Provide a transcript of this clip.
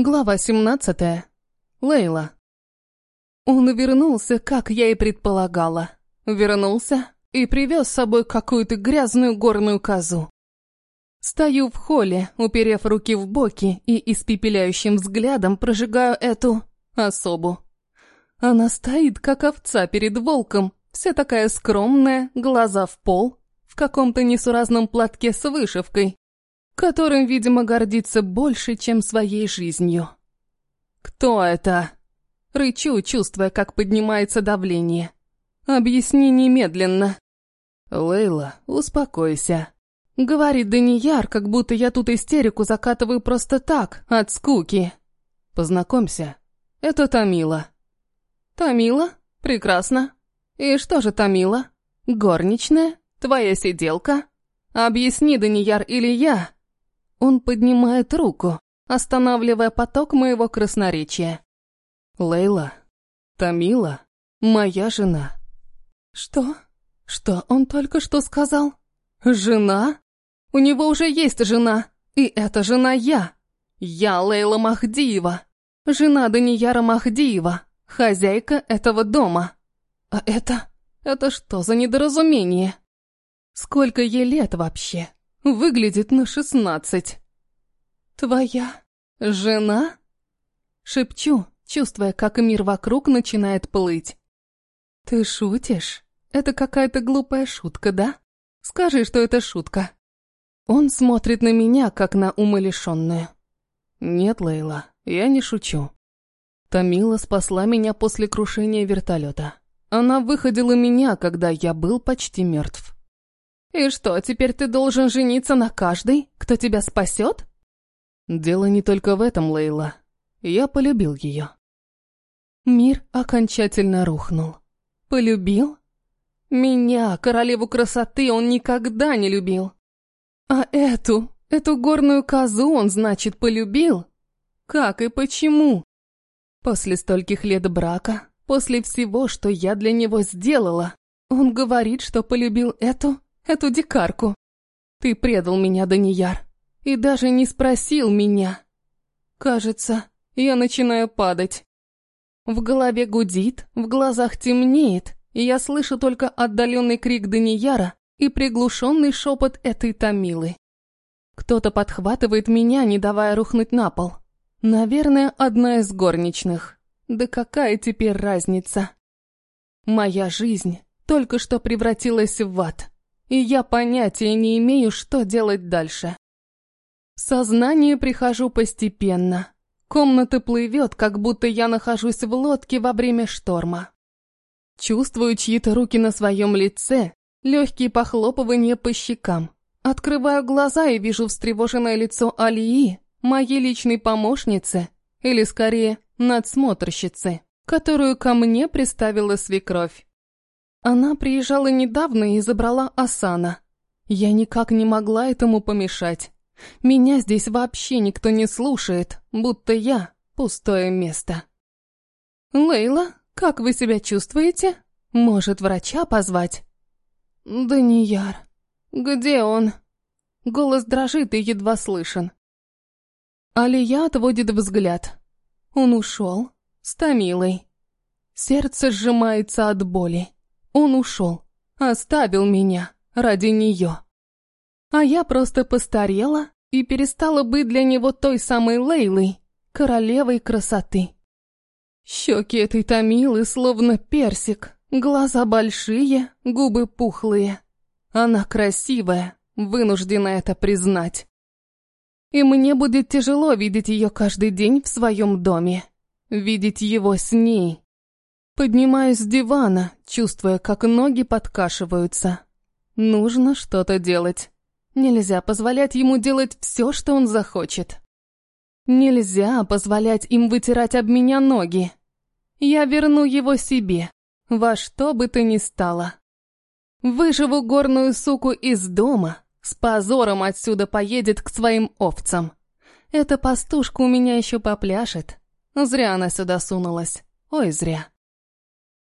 Глава 17. Лейла. Он вернулся, как я и предполагала. Вернулся и привез с собой какую-то грязную горную козу. Стою в холле, уперев руки в боки и испепеляющим взглядом прожигаю эту особу. Она стоит, как овца перед волком, вся такая скромная, глаза в пол, в каком-то несуразном платке с вышивкой, которым, видимо, гордится больше, чем своей жизнью. «Кто это?» Рычу, чувствуя, как поднимается давление. «Объясни немедленно». «Лейла, успокойся», — говорит Данияр, как будто я тут истерику закатываю просто так, от скуки. «Познакомься, это Тамила». «Тамила? Прекрасно. И что же Тамила? Горничная? Твоя сиделка? Объясни, Данияр, или я?» Он поднимает руку, останавливая поток моего красноречия. «Лейла, Тамила, моя жена». «Что? Что он только что сказал? Жена? У него уже есть жена, и эта жена я. Я Лейла Махдиева, жена Данияра Махдиева, хозяйка этого дома. А это... это что за недоразумение? Сколько ей лет вообще?» Выглядит на шестнадцать. «Твоя жена?» Шепчу, чувствуя, как мир вокруг начинает плыть. «Ты шутишь? Это какая-то глупая шутка, да? Скажи, что это шутка». Он смотрит на меня, как на умалишенную. «Нет, Лейла, я не шучу. Тамила спасла меня после крушения вертолета. Она выходила меня, когда я был почти мертв. «И что, теперь ты должен жениться на каждой, кто тебя спасет?» «Дело не только в этом, Лейла. Я полюбил ее». Мир окончательно рухнул. «Полюбил?» «Меня, королеву красоты, он никогда не любил. А эту, эту горную козу он, значит, полюбил? Как и почему?» После стольких лет брака, после всего, что я для него сделала, он говорит, что полюбил эту эту дикарку. Ты предал меня, Данияр, и даже не спросил меня. Кажется, я начинаю падать. В голове гудит, в глазах темнеет, и я слышу только отдаленный крик Данияра и приглушенный шепот этой Томилы. Кто-то подхватывает меня, не давая рухнуть на пол. Наверное, одна из горничных. Да какая теперь разница? Моя жизнь только что превратилась в ад и я понятия не имею, что делать дальше. В сознание прихожу постепенно. Комната плывет, как будто я нахожусь в лодке во время шторма. Чувствую чьи-то руки на своем лице, легкие похлопывания по щекам. Открываю глаза и вижу встревоженное лицо Алии, моей личной помощницы, или скорее надсмотрщицы, которую ко мне приставила свекровь. Она приезжала недавно и забрала Асана. Я никак не могла этому помешать. Меня здесь вообще никто не слушает, будто я пустое место. «Лейла, как вы себя чувствуете? Может, врача позвать?» «Данияр, где он?» Голос дрожит и едва слышен. Алия отводит взгляд. Он ушел с Томилой. Сердце сжимается от боли. Он ушел, оставил меня ради нее. А я просто постарела и перестала быть для него той самой Лейлой, королевой красоты. Щеки этой Томилы словно персик, глаза большие, губы пухлые. Она красивая, вынуждена это признать. И мне будет тяжело видеть ее каждый день в своем доме, видеть его с ней, Поднимаюсь с дивана, чувствуя, как ноги подкашиваются. Нужно что-то делать. Нельзя позволять ему делать все, что он захочет. Нельзя позволять им вытирать об меня ноги. Я верну его себе, во что бы то ни стало. Выживу горную суку из дома, с позором отсюда поедет к своим овцам. Эта пастушка у меня еще попляшет. Зря она сюда сунулась. Ой, зря.